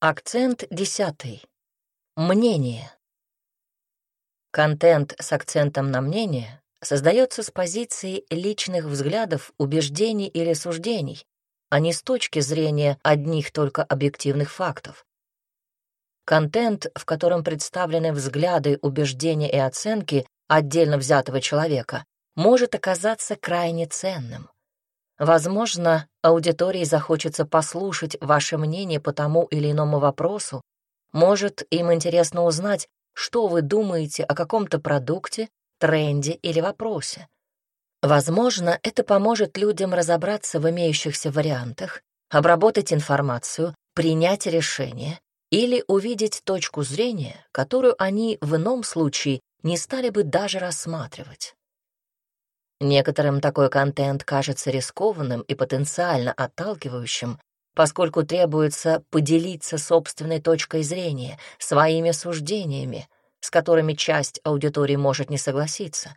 Акцент десятый. Мнение. Контент с акцентом на мнение создается с позиции личных взглядов, убеждений или суждений, а не с точки зрения одних только объективных фактов. Контент, в котором представлены взгляды, убеждения и оценки отдельно взятого человека, может оказаться крайне ценным. Возможно, аудитории захочется послушать ваше мнение по тому или иному вопросу. Может, им интересно узнать, что вы думаете о каком-то продукте, тренде или вопросе. Возможно, это поможет людям разобраться в имеющихся вариантах, обработать информацию, принять решение или увидеть точку зрения, которую они в ином случае не стали бы даже рассматривать. Некоторым такой контент кажется рискованным и потенциально отталкивающим, поскольку требуется поделиться собственной точкой зрения, своими суждениями, с которыми часть аудитории может не согласиться.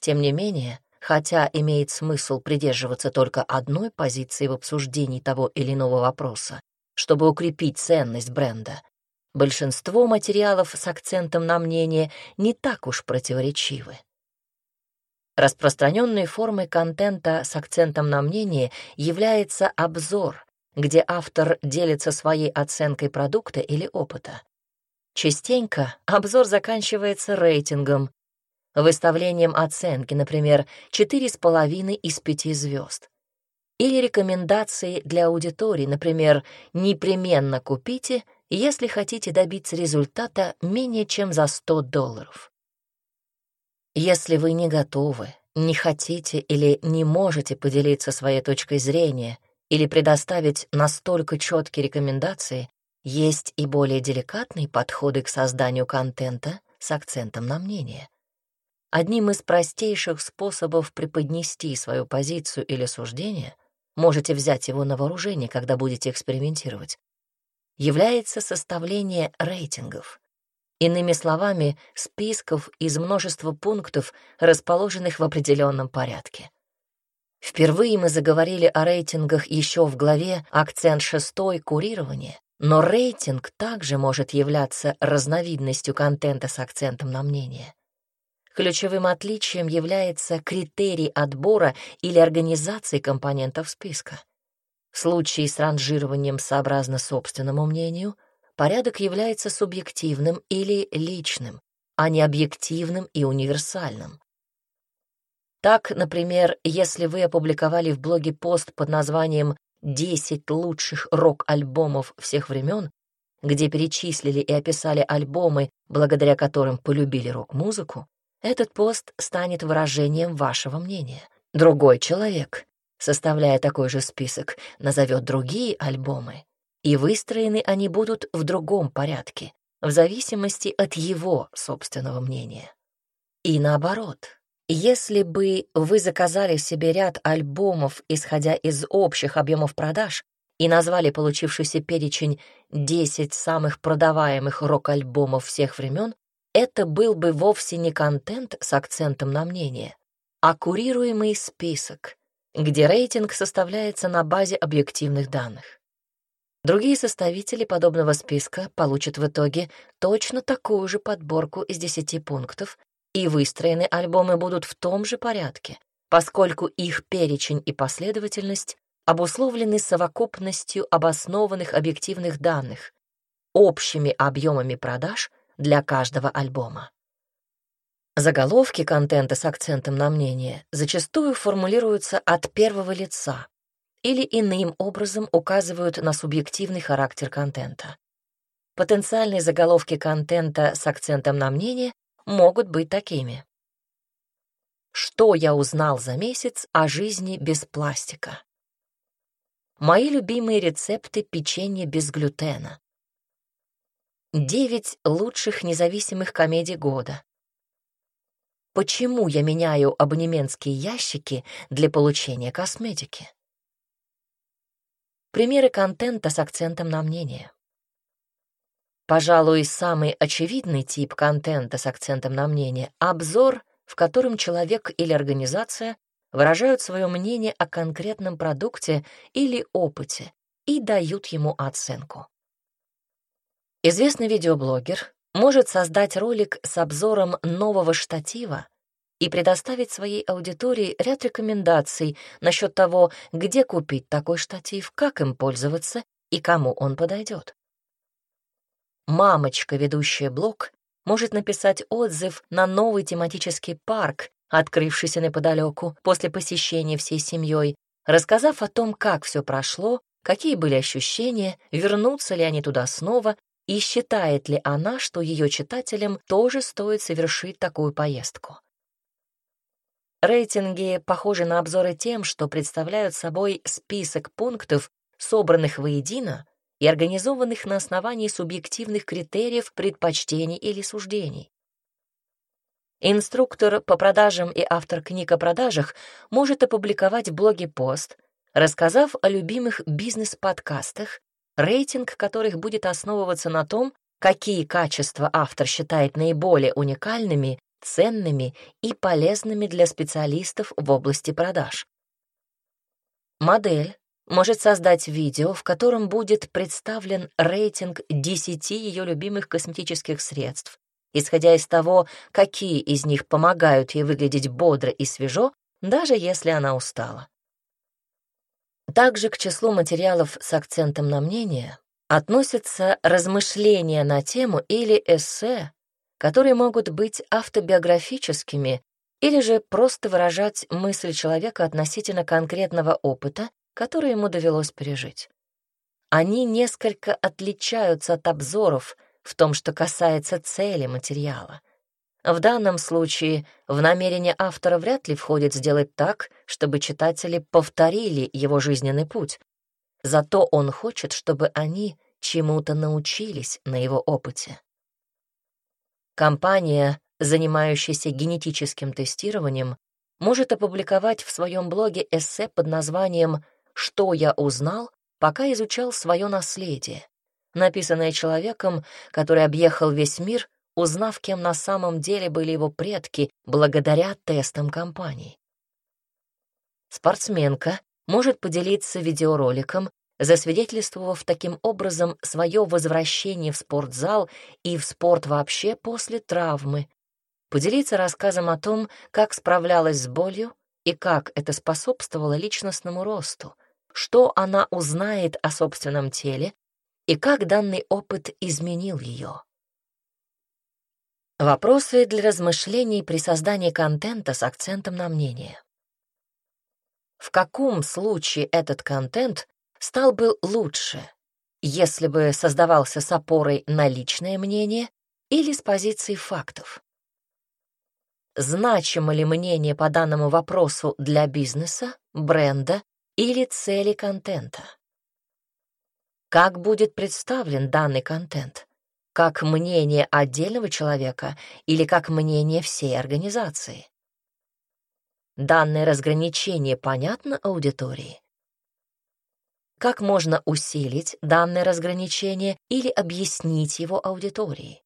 Тем не менее, хотя имеет смысл придерживаться только одной позиции в обсуждении того или иного вопроса, чтобы укрепить ценность бренда, большинство материалов с акцентом на мнение не так уж противоречивы. Распространенной формой контента с акцентом на мнение является обзор, где автор делится своей оценкой продукта или опыта. Частенько обзор заканчивается рейтингом, выставлением оценки, например, 4,5 из 5 звезд. Или рекомендации для аудитории, например, «непременно купите, если хотите добиться результата менее чем за 100 долларов». Если вы не готовы, не хотите или не можете поделиться своей точкой зрения или предоставить настолько четкие рекомендации, есть и более деликатные подходы к созданию контента с акцентом на мнение. Одним из простейших способов преподнести свою позицию или суждение, можете взять его на вооружение, когда будете экспериментировать, является составление рейтингов. Иными словами, списков из множества пунктов, расположенных в определенном порядке. Впервые мы заговорили о рейтингах еще в главе «Акцент шестой. Курирование», но рейтинг также может являться разновидностью контента с акцентом на мнение. Ключевым отличием является критерий отбора или организации компонентов списка. В случае с ранжированием сообразно собственному мнению — порядок является субъективным или личным, а не объективным и универсальным. Так, например, если вы опубликовали в блоге пост под названием «10 лучших рок-альбомов всех времен», где перечислили и описали альбомы, благодаря которым полюбили рок-музыку, этот пост станет выражением вашего мнения. Другой человек, составляя такой же список, назовет другие альбомы, и выстроены они будут в другом порядке, в зависимости от его собственного мнения. И наоборот, если бы вы заказали себе ряд альбомов, исходя из общих объемов продаж, и назвали получившийся перечень 10 самых продаваемых рок-альбомов всех времен, это был бы вовсе не контент с акцентом на мнение, а курируемый список, где рейтинг составляется на базе объективных данных. Другие составители подобного списка получат в итоге точно такую же подборку из 10 пунктов, и выстроены альбомы будут в том же порядке, поскольку их перечень и последовательность обусловлены совокупностью обоснованных объективных данных, общими объемами продаж для каждого альбома. Заголовки контента с акцентом на мнение зачастую формулируются от первого лица, или иным образом указывают на субъективный характер контента. Потенциальные заголовки контента с акцентом на мнение могут быть такими. Что я узнал за месяц о жизни без пластика? Мои любимые рецепты печенья без глютена. Девять лучших независимых комедий года. Почему я меняю абонементские ящики для получения косметики? Примеры контента с акцентом на мнение. Пожалуй, самый очевидный тип контента с акцентом на мнение — обзор, в котором человек или организация выражают свое мнение о конкретном продукте или опыте и дают ему оценку. Известный видеоблогер может создать ролик с обзором нового штатива и предоставить своей аудитории ряд рекомендаций насчет того, где купить такой штатив, как им пользоваться и кому он подойдет. Мамочка, ведущая блог, может написать отзыв на новый тематический парк, открывшийся неподалеку после посещения всей семьей, рассказав о том, как все прошло, какие были ощущения, вернутся ли они туда снова и считает ли она, что ее читателям тоже стоит совершить такую поездку. Рейтинги похожи на обзоры тем, что представляют собой список пунктов, собранных воедино и организованных на основании субъективных критериев предпочтений или суждений. Инструктор по продажам и автор книг о продажах может опубликовать в блоге пост, рассказав о любимых бизнес-подкастах рейтинг которых будет основываться на том, какие качества автор считает наиболее уникальными, ценными и полезными для специалистов в области продаж. Модель может создать видео, в котором будет представлен рейтинг 10 ее любимых косметических средств, исходя из того, какие из них помогают ей выглядеть бодро и свежо, даже если она устала. Также к числу материалов с акцентом на мнение относятся размышления на тему или эссе, которые могут быть автобиографическими или же просто выражать мысль человека относительно конкретного опыта, который ему довелось пережить. Они несколько отличаются от обзоров в том, что касается цели материала — в данном случае в намерение автора вряд ли входит сделать так, чтобы читатели повторили его жизненный путь. Зато он хочет, чтобы они чему-то научились на его опыте. Компания, занимающаяся генетическим тестированием, может опубликовать в своем блоге эссе под названием «Что я узнал, пока изучал свое наследие», написанное человеком, который объехал весь мир узнав, кем на самом деле были его предки благодаря тестам компании. Спортсменка может поделиться видеороликом, засвидетельствовав таким образом свое возвращение в спортзал и в спорт вообще после травмы, поделиться рассказом о том, как справлялась с болью и как это способствовало личностному росту, что она узнает о собственном теле и как данный опыт изменил ее. Вопросы для размышлений при создании контента с акцентом на мнение. В каком случае этот контент стал бы лучше, если бы создавался с опорой на личное мнение или с позиции фактов? Значимо ли мнение по данному вопросу для бизнеса, бренда или цели контента? Как будет представлен данный контент? как мнение отдельного человека или как мнение всей организации. Данное разграничение понятно аудитории? Как можно усилить данное разграничение или объяснить его аудитории?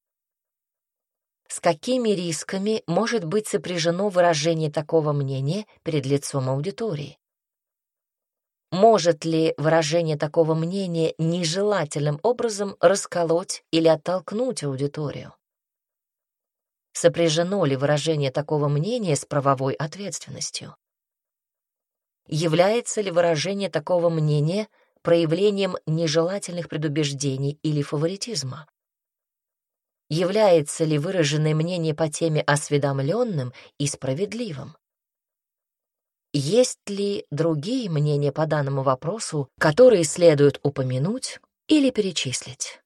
С какими рисками может быть сопряжено выражение такого мнения перед лицом аудитории? Может ли выражение такого мнения нежелательным образом расколоть или оттолкнуть аудиторию? Сопряжено ли выражение такого мнения с правовой ответственностью? Является ли выражение такого мнения проявлением нежелательных предубеждений или фаворитизма? Является ли выраженное мнение по теме осведомленным и справедливым? Есть ли другие мнения по данному вопросу, которые следует упомянуть или перечислить?